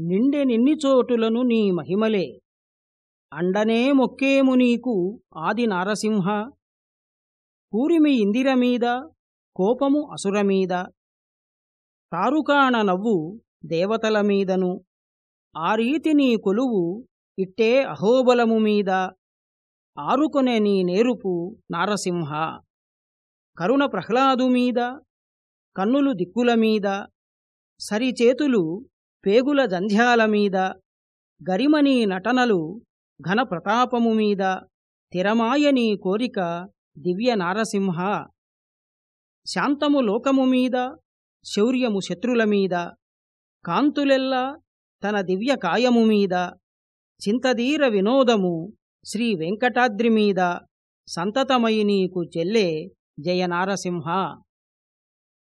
నిండె నిన్ని చోటులను నీ మహిమలే. అండనే మొక్కేము నీకు ఆది నారసింహ. పూరిమి ఇందిరమీద కోపము అసురమీద తారుకాణ నవ్వు దేవతల మీదను. ఆ రీతి నీ కొలువు ఇట్టే అహోబలము మీద. ఆరుకొనే నీ నేరుపు నారసింహ. కరుణ ప్రహ్లాదు మీద కన్నులు దిక్కుల మీద. సరిచేతులు పేగుల జంధ్యాల మీద గరిమనీ నటనలు ఘన ప్రతాపము మీద తిరమాయని కోరిక దివ్య నారసింహ. శాంతము లోకము మీద శౌర్యము శత్రుల మీద కాంతులెల్లా తన దివ్య కాయము మీద చింతదీర వినోదము శ్రీ వెంకటాద్రి మీద సంతతమయి నీకు చెల్లే జయ నారసింహ.